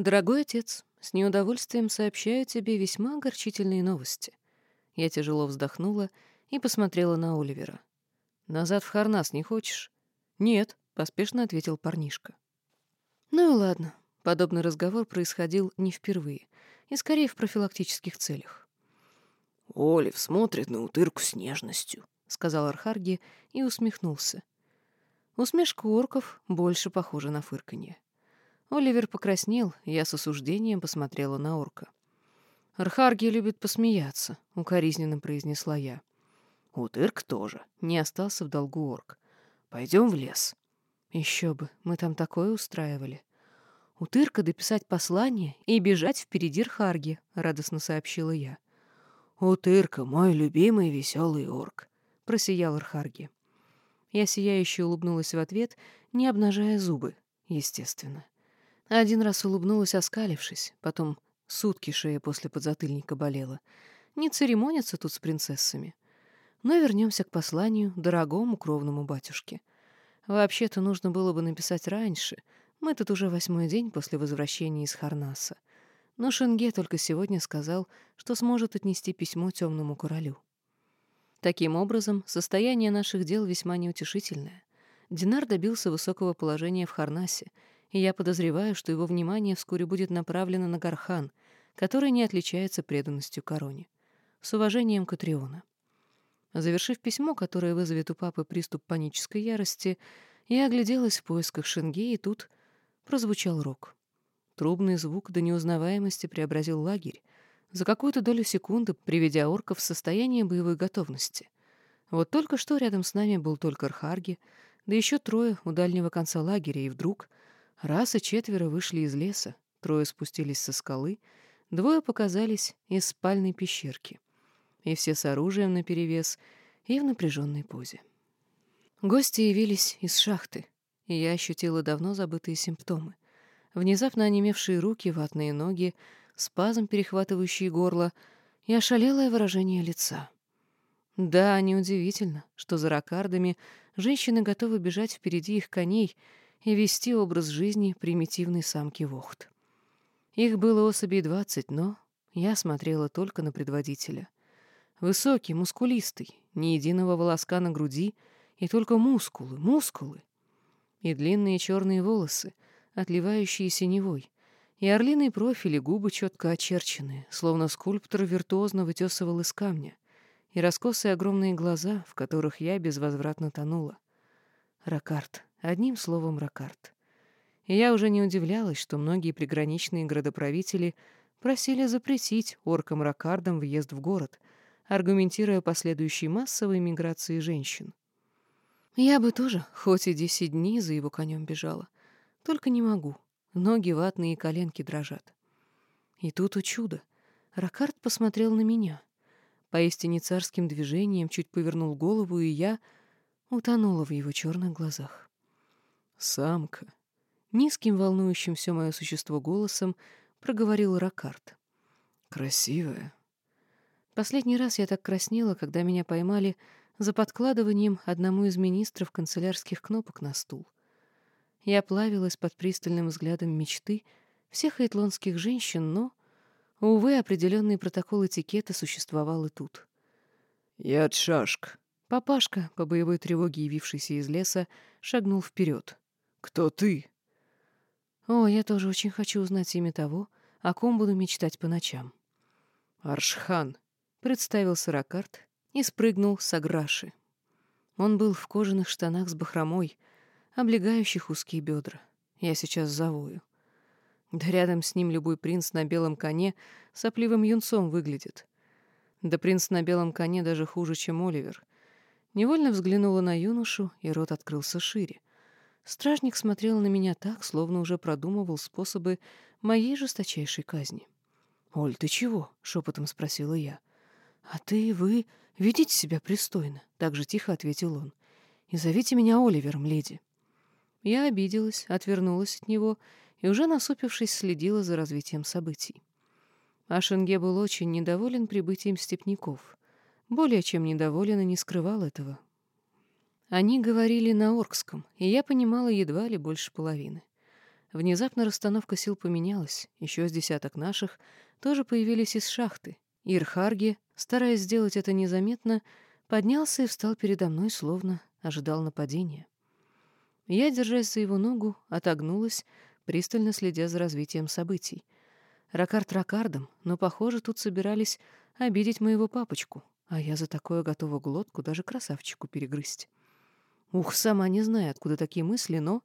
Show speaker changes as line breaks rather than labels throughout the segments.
«Дорогой отец, с неудовольствием сообщаю тебе весьма огорчительные новости». Я тяжело вздохнула и посмотрела на Оливера. «Назад в Харнас не хочешь?» «Нет», — поспешно ответил парнишка. Ну и ладно. Подобный разговор происходил не впервые, и скорее в профилактических целях.
«Олив смотрит на утырку с нежностью», — сказал Архарги и усмехнулся.
Усмешка орков больше похожа на фырканье. Оливер покраснел, я с осуждением посмотрела на орка. «Архарги любит посмеяться», — укоризненно произнесла я.
«Утырк тоже», — не остался в долгу орк. «Пойдем в лес».
Еще бы, мы там такое устраивали. Утырка дописать послание и бежать впереди Рхарги, радостно сообщила я.
Утырка, мой любимый веселый орк, просиял Рхарги.
Я сияюще улыбнулась в ответ, не обнажая зубы, естественно. Один раз улыбнулась, оскалившись, потом сутки шея после подзатыльника болела. Не церемонятся тут с принцессами. Но вернемся к посланию дорогому кровному батюшке. Вообще-то нужно было бы написать раньше. Мы тут уже восьмой день после возвращения из Харнаса. Но Шенге только сегодня сказал, что сможет отнести письмо темному королю. Таким образом, состояние наших дел весьма неутешительное. Динар добился высокого положения в Харнасе, и я подозреваю, что его внимание вскоре будет направлено на Гархан, который не отличается преданностью короне. С уважением Катриона. Завершив письмо, которое вызовет у папы приступ панической ярости, я огляделась в поисках Шенге, и тут прозвучал рок. Трубный звук до неузнаваемости преобразил лагерь, за какую-то долю секунды приведя орков в состояние боевой готовности. Вот только что рядом с нами был только Архарги, да еще трое у дальнего конца лагеря, и вдруг раз и четверо вышли из леса, трое спустились со скалы, двое показались из спальной пещерки — и все с оружием наперевес и в напряженной позе. Гости явились из шахты, и я ощутила давно забытые симптомы. Внезапно онемевшие руки, ватные ноги, спазм, перехватывающий горло, и ошалелое выражение лица. Да, неудивительно, что за ракардами женщины готовы бежать впереди их коней и вести образ жизни примитивной самки Вохт. Их было особей двадцать, но я смотрела только на предводителя — Высокий, мускулистый, ни единого волоска на груди, и только мускулы, мускулы. И длинные черные волосы, отливающие синевой, и орлиный профиль, и губы четко очерченные, словно скульптор виртуозно вытесывал из камня, и раскосые огромные глаза, в которых я безвозвратно тонула. Ракарт, одним словом, Ракарт. И я уже не удивлялась, что многие приграничные градоправители просили запретить оркам-ракардам въезд в город — аргументируя последующей массовой миграцией женщин. Я бы тоже, хоть и десять дней за его конем бежала. Только не могу. Ноги ватные и коленки дрожат. И тут, о чудо, Ракард посмотрел на меня. Поистине царским движением чуть повернул голову, и я утонула в его черных глазах.
«Самка!»
Низким, волнующим все мое существо голосом проговорил Ракард.
«Красивая,
Последний раз я так краснела, когда меня поймали за подкладыванием одному из министров канцелярских кнопок на стул. Я плавилась под пристальным взглядом мечты всех эйтлонских женщин, но, увы, определенный протокол этикета существовал и тут.
«Я Шашк».
Папашка, по боевой тревоге явившийся из леса, шагнул вперед.
«Кто ты?»
«О, я тоже очень хочу узнать имя того, о ком буду мечтать по ночам».
«Аршхан»,
представился Ракарт и спрыгнул с аграши. Он был в кожаных штанах с бахромой, облегающих узкие бедра. Я сейчас завою. Да рядом с ним любой принц на белом коне сопливым юнцом выглядит. Да принц на белом коне даже хуже, чем Оливер. Невольно взглянула на юношу, и рот открылся шире. Стражник смотрел на меня так, словно уже продумывал способы моей жесточайшей казни. «Оль, ты чего?» — шепотом спросила я. «А ты, вы, ведите себя пристойно», — так же тихо ответил он. «И зовите меня Оливером, леди». Я обиделась, отвернулась от него и, уже насупившись, следила за развитием событий. Ашенге был очень недоволен прибытием степняков. Более чем недоволен и не скрывал этого. Они говорили на оркском, и я понимала едва ли больше половины. Внезапно расстановка сил поменялась, еще с десяток наших тоже появились из шахты. Ирхарги, стараясь сделать это незаметно, поднялся и встал передо мной, словно ожидал нападения. Я, держась за его ногу, отогнулась, пристально следя за развитием событий. Ракард ракардом, но, похоже, тут собирались обидеть моего папочку, а я за такое готова глотку даже красавчику перегрызть. Ух, сама не знаю, откуда такие мысли, но...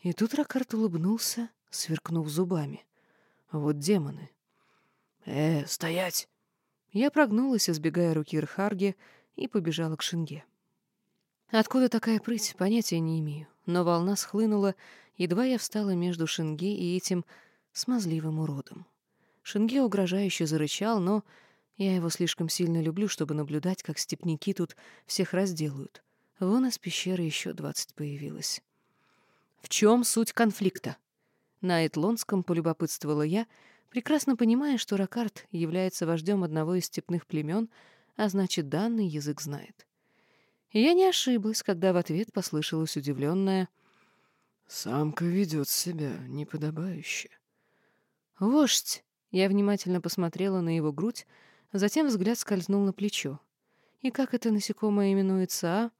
И тут Ракард улыбнулся, сверкнув зубами. Вот демоны. «Э, стоять!» Я прогнулась, избегая руки Ирхарги, и побежала к Шинге. Откуда такая прыть, понятия не имею, но волна схлынула, едва я встала между Шинге и этим смазливым уродом. Шинге угрожающе зарычал, но я его слишком сильно люблю, чтобы наблюдать, как степняки тут всех разделают. Вон из пещеры еще двадцать появилось. В чем суть конфликта? На Этлонском полюбопытствовала я, прекрасно понимая, что Ракарт является вождем одного из степных племен, а значит, данный язык знает. Я не ошиблась, когда в ответ послышалось удивленное «Самка ведет себя неподобающе». «Вождь!» — я внимательно посмотрела на его грудь, затем взгляд скользнул на плечо. «И как это насекомое именуется, а?»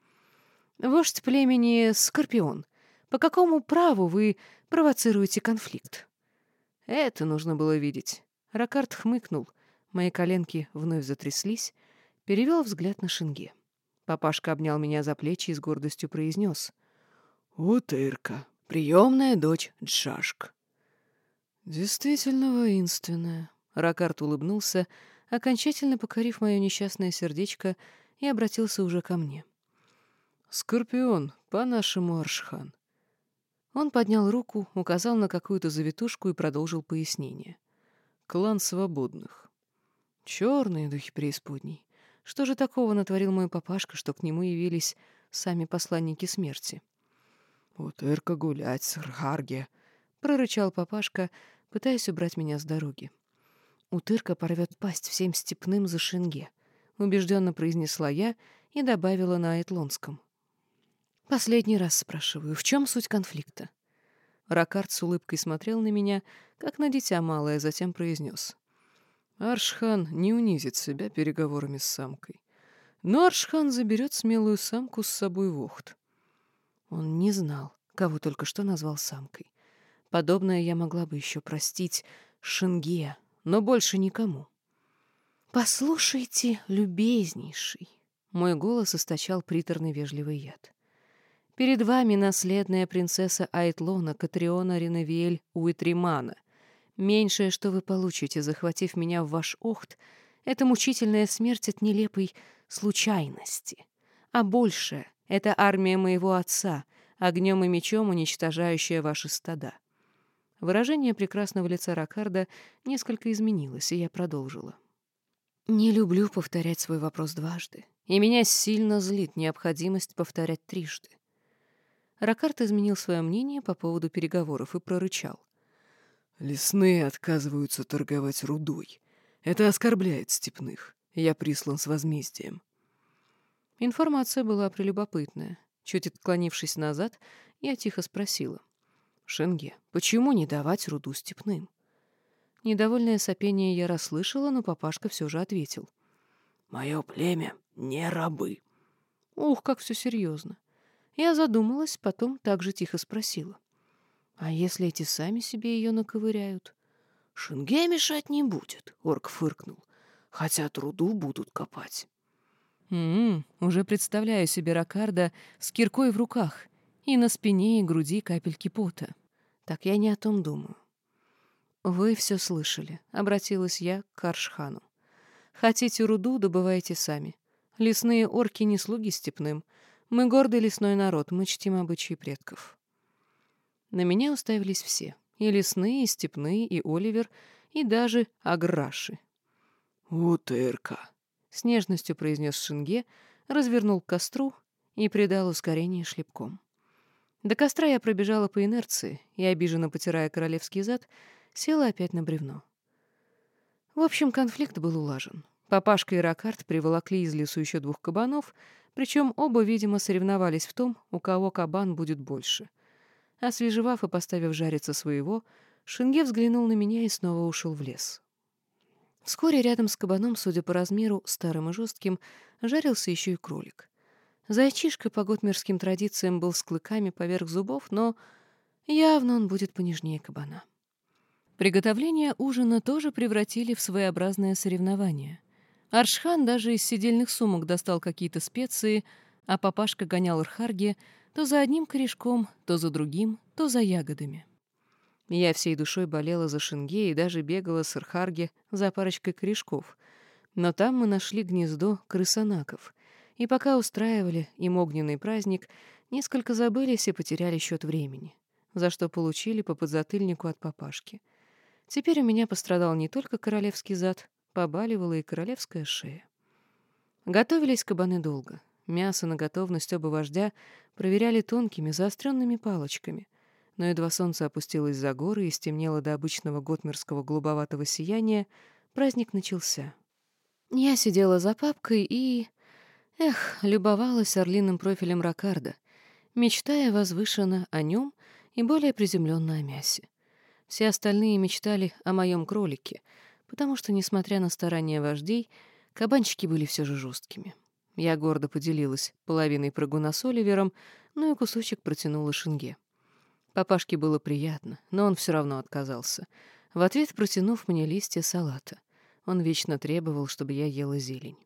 «Вождь племени Скорпион. По какому праву вы провоцируете конфликт?» Это нужно было видеть. Ракард хмыкнул. Мои коленки вновь затряслись, перевел взгляд на Шинге. Папашка обнял меня за плечи и с гордостью произнес. «Утырка, приемная дочь Джашк». «Действительно воинственная». Ракард улыбнулся, окончательно покорив мое несчастное сердечко, и обратился уже ко мне. «Скорпион, по-нашему Аршхан». Он поднял руку, указал на какую-то завитушку и продолжил пояснение. «Клан свободных. Черные духи преисподней. Что же такого натворил мой папашка, что к нему явились сами посланники смерти? «Вот Эрка гулять с Рхарге», — прорычал папашка, пытаясь убрать меня с дороги. «Утырка порвет пасть всем степным за шинге», — убежденно произнесла я и добавила на Айтлонском. «Последний раз спрашиваю, в чем суть конфликта?» Ракард с улыбкой смотрел на меня, как на дитя малое, затем произнес. Аршхан не унизит себя переговорами с самкой. Но Аршхан заберет смелую самку с собой в Охт. Он не знал, кого только что назвал самкой. Подобное я могла бы еще простить Шинге, но больше никому. «Послушайте, любезнейший!» Мой голос источал приторный вежливый яд. «Перед вами наследная принцесса Айтлона Катриона Реневиэль Уитримана, Меньшее, что вы получите, захватив меня в ваш охт, это мучительная смерть от нелепой случайности. А большее — это армия моего отца, огнем и мечом уничтожающая ваши стада. Выражение прекрасного лица Ракарда несколько изменилось, и я продолжила. Не люблю повторять свой вопрос дважды, и меня сильно злит необходимость повторять трижды. Ракард изменил свое мнение по поводу переговоров и прорычал. Лесные отказываются торговать рудой. Это оскорбляет степных. Я прислан с возмездием. Информация была прелюбопытная. Чуть отклонившись назад, я тихо спросила. «Шенге, почему не давать руду степным?» Недовольное сопение я расслышала, но папашка все же ответил. «Мое племя не рабы». Ух, как все серьезно. Я задумалась, потом также тихо спросила. А если эти сами себе ее наковыряют? Шинге мешать не будет, орк фыркнул. Хотя труду будут копать. М-м, уже представляю себе Ракарда с киркой в руках и на спине и груди капельки пота. Так я не о том думаю. Вы все слышали, обратилась я к Каршхану. Хотите руду, добывайте сами. Лесные орки не слуги степным. Мы гордый лесной народ, мы чтим обычаи предков. На меня уставились все. И лесные, и степные, и Оливер, и даже Аграши. «Утырка!» — с нежностью произнес Шинге, развернул к костру и придал ускорение шлепком. До костра я пробежала по инерции и, обиженно потирая королевский зад, села опять на бревно. В общем, конфликт был улажен. Папашка и Ракард приволокли из лесу еще двух кабанов, причем оба, видимо, соревновались в том, у кого кабан будет больше — Освежевав и поставив жариться своего, Шинге взглянул на меня и снова ушел в лес. Вскоре рядом с кабаном, судя по размеру, старым и жестким, жарился еще и кролик. Зайчишка по готмерским традициям был с клыками поверх зубов, но явно он будет понежнее кабана. Приготовление ужина тоже превратили в своеобразное соревнование. Аршхан даже из сидельных сумок достал какие-то специи, а папашка гонял Архарги то за одним корешком, то за другим, то за ягодами. Я всей душой болела за Шинге и даже бегала с Архарги за парочкой корешков. Но там мы нашли гнездо крысонаков. И пока устраивали им огненный праздник, несколько забылись и потеряли счет времени, за что получили по подзатыльнику от папашки. Теперь у меня пострадал не только королевский зад, побаливала и королевская шея. Готовились кабаны долго. Мясо на готовность оба вождя проверяли тонкими заостренными палочками — но едва солнце опустилось за горы и стемнело до обычного готмерского голубоватого сияния, праздник начался. Я сидела за папкой и... Эх, любовалась орлиным профилем Ракарда, мечтая возвышенно о нем и более приземленно о мясе. Все остальные мечтали о моем кролике, потому что, несмотря на старания вождей, кабанчики были все же жесткими. Я гордо поделилась половиной прыгуна с Оливером, ну и кусочек протянула Шинге. Папашке было приятно, но он все равно отказался, в ответ протянув мне листья салата. Он вечно требовал, чтобы я ела зелень.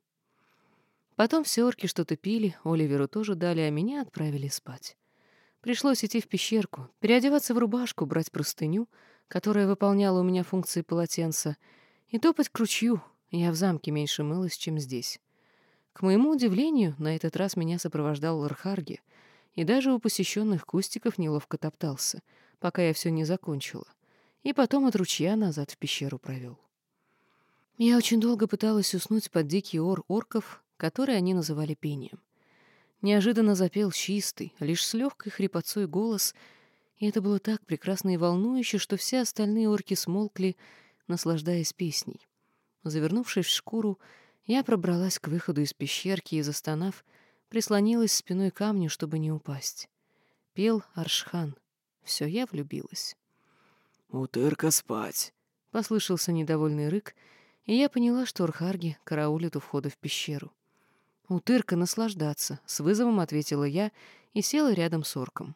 Потом все орки что-то пили, Оливеру тоже дали, а меня отправили спать. Пришлось идти в пещерку, переодеваться в рубашку, брать простыню, которая выполняла у меня функции полотенца, и топать к ручью. Я в замке меньше мылась, чем здесь. К моему удивлению, на этот раз меня сопровождал Лархарги, и даже у посещенных кустиков неловко топтался, пока я все не закончила, и потом от ручья назад в пещеру провел. Я очень долго пыталась уснуть под дикий ор орков, который они называли пением. Неожиданно запел чистый, лишь с легкой хрипотцой голос, и это было так прекрасно и волнующе, что все остальные орки смолкли, наслаждаясь песней. Завернувшись в шкуру, я пробралась к выходу из пещерки и, застонав, прислонилась спиной к камню, чтобы не упасть. Пел Аршхан. Все, я влюбилась.
«Утырка спать!»
— послышался недовольный рык, и я поняла, что Архарги караулит у входа в пещеру. «Утырка наслаждаться», — с вызовом ответила я и села рядом с орком.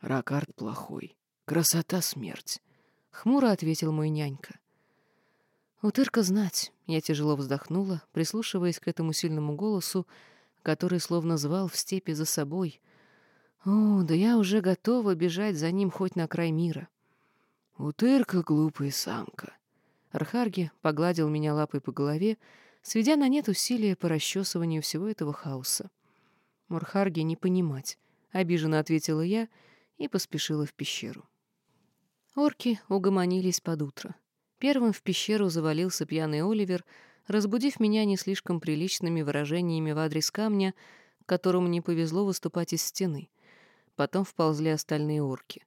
«Ракард плохой. Красота — смерть», — хмуро ответил мой нянька.
«Утырка знать», — я тяжело вздохнула, прислушиваясь к этому сильному голосу, который словно звал в степи за собой. О, да я уже готова бежать за ним хоть на край мира.
Утырка, глупая самка.
Архарги погладил меня лапой по голове, сведя на нет усилия по расчесыванию всего этого хаоса. Мурхарги не понимать, обиженно ответила я и поспешила в пещеру. Орки угомонились под утро. Первым в пещеру завалился пьяный Оливер — разбудив меня не слишком приличными выражениями в адрес камня, которому не повезло выступать из стены. Потом вползли остальные орки.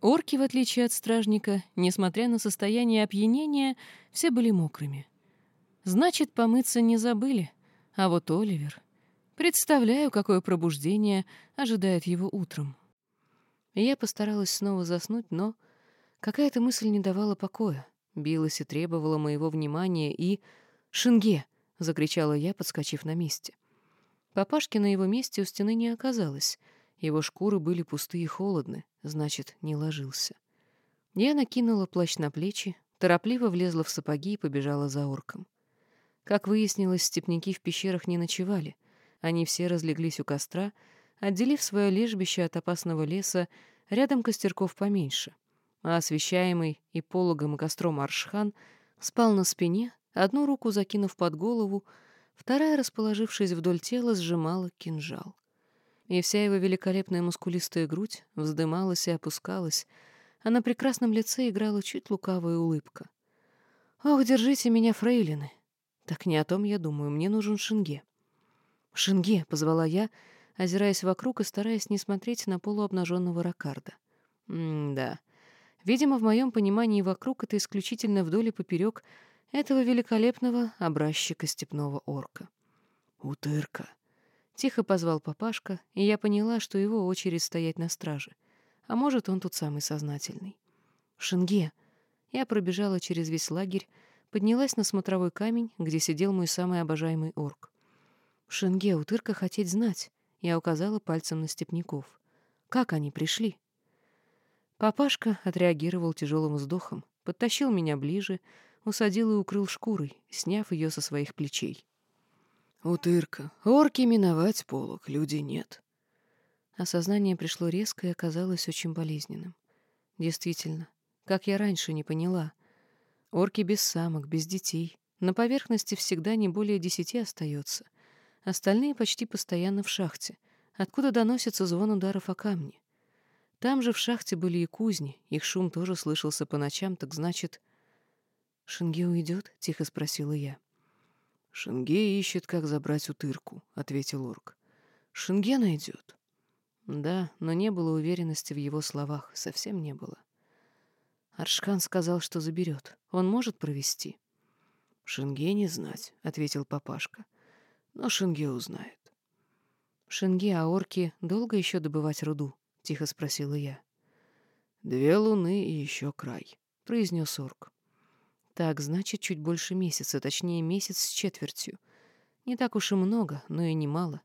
Орки, в отличие от стражника, несмотря на состояние опьянения, все были мокрыми. Значит, помыться не забыли. А вот Оливер... Представляю, какое пробуждение ожидает его утром. Я постаралась снова заснуть, но какая-то мысль не давала покоя, билась и требовала моего внимания, и «Шинге!» — закричала я, подскочив на месте. Папашки на его месте у стены не оказалось. Его шкуры были пустые и холодны, значит, не ложился. Я накинула плащ на плечи, торопливо влезла в сапоги и побежала за орком. Как выяснилось, степняки в пещерах не ночевали. Они все разлеглись у костра, отделив свое лежбище от опасного леса рядом костерков поменьше. А освещаемый и пологом и костром Аршхан спал на спине, Одну руку закинув под голову, вторая, расположившись вдоль тела, сжимала кинжал. И вся его великолепная мускулистая грудь вздымалась и опускалась, а на прекрасном лице играла чуть лукавая улыбка. «Ох, держите меня, фрейлины!» «Так не о том я думаю, мне нужен Шинге». «Шинге!» — позвала я, озираясь вокруг и стараясь не смотреть на полуобнаженного Ракарда. «М-да. Видимо, в моем понимании вокруг — это исключительно вдоль и поперек — этого великолепного образчика степного орка.
«Утырка!»
— тихо позвал папашка, и я поняла, что его очередь стоять на страже. А может, он тут самый сознательный. Шинге. Я пробежала через весь лагерь, поднялась на смотровой камень, где сидел мой самый обожаемый орк. Шинге, утырка хотеть знать. Я указала пальцем на степняков. Как они пришли? Папашка отреагировал тяжелым вздохом, подтащил меня ближе, усадил и укрыл шкурой, сняв ее со своих плечей.
«Утырка, орки миновать полок, люди нет».
Осознание пришло резко и оказалось очень болезненным. Действительно, как я раньше не поняла. Орки без самок, без детей. На поверхности всегда не более десяти остается. Остальные почти постоянно в шахте, откуда доносится звон ударов о камни. Там же в шахте были и кузни, их шум тоже слышался по ночам, так значит... «Шинге уйдет?» — тихо спросила я.
«Шинге ищет, как забрать утырку», — ответил орк. «Шинге найдет».
Да, но не было уверенности в его словах, совсем не было. Аршкан сказал, что заберет. Он может провести.
«Шинге не знать», — ответил папашка. «Но Шинге узнает».
«Шинге, а орки долго еще добывать руду?» — тихо спросила я.
«Две луны и еще край», — произнес орк.
Так, значит, чуть больше месяца, точнее, месяц с четвертью. Не так уж и много, но и немало.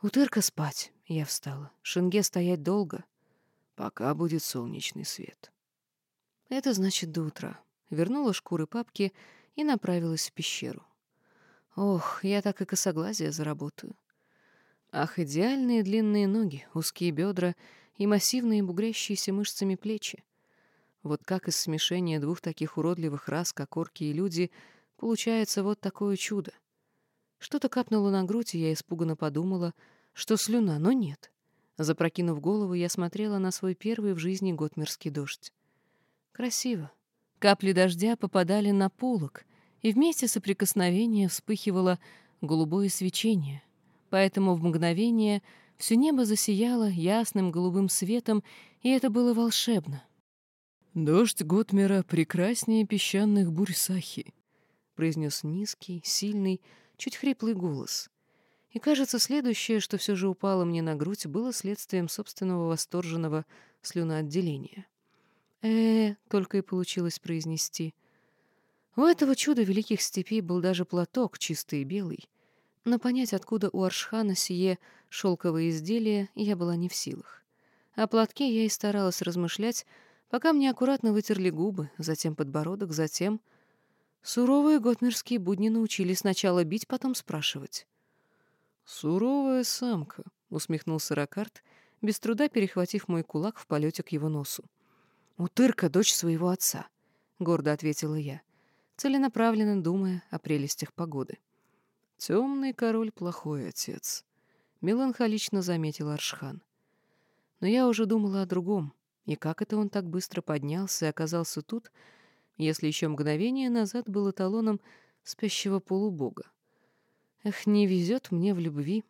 Утырка спать. Я встала. Шинге стоять долго.
Пока будет солнечный свет.
Это значит до утра. Вернула шкуры папки и направилась в пещеру. Ох, я так и косоглазие заработаю. Ах, идеальные длинные ноги, узкие бедра и массивные бугрящиеся мышцами плечи. Вот как из смешения двух таких уродливых рас, как орки и люди, получается вот такое чудо. Что-то капнуло на грудь, и я испуганно подумала, что слюна, но нет. Запрокинув голову, я смотрела на свой первый в жизни готмерский дождь. Красиво. Капли дождя попадали на полок, и вместе соприкосновения вспыхивало голубое свечение. Поэтому в мгновение все небо засияло ясным голубым светом, и это было волшебно.
«Дождь Готмера прекраснее песчаных бурь Сахи», —
произнес низкий, сильный, чуть хриплый голос. И, кажется, следующее, что все же упало мне на грудь, было следствием собственного восторженного слюноотделения. э только и получилось произнести. У этого чуда великих степей был даже платок, чистый и белый. Но понять, откуда у Аршхана сие шелковое изделие, я была не в силах. О платке я и старалась размышлять, пока мне аккуратно вытерли губы, затем подбородок, затем... Суровые готмерские будни научили сначала бить, потом спрашивать.
«Суровая самка», — усмехнулся Ракарт, без труда перехватив мой кулак в полете к его носу.
«Утырка — дочь своего отца», — гордо ответила я, целенаправленно думая о прелестях погоды.
«Темный король — плохой отец», — меланхолично заметил Аршхан.
Но я уже думала о другом. И как это он так быстро поднялся и оказался тут, если еще мгновение назад был эталоном спящего полубога? Эх, не везет мне в любви.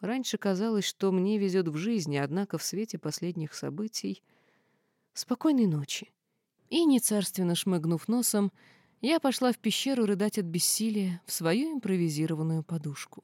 Раньше казалось, что мне везет в жизни, однако в свете последних событий... Спокойной ночи. И, не царственно шмыгнув носом, я пошла в пещеру рыдать от бессилия в свою импровизированную подушку.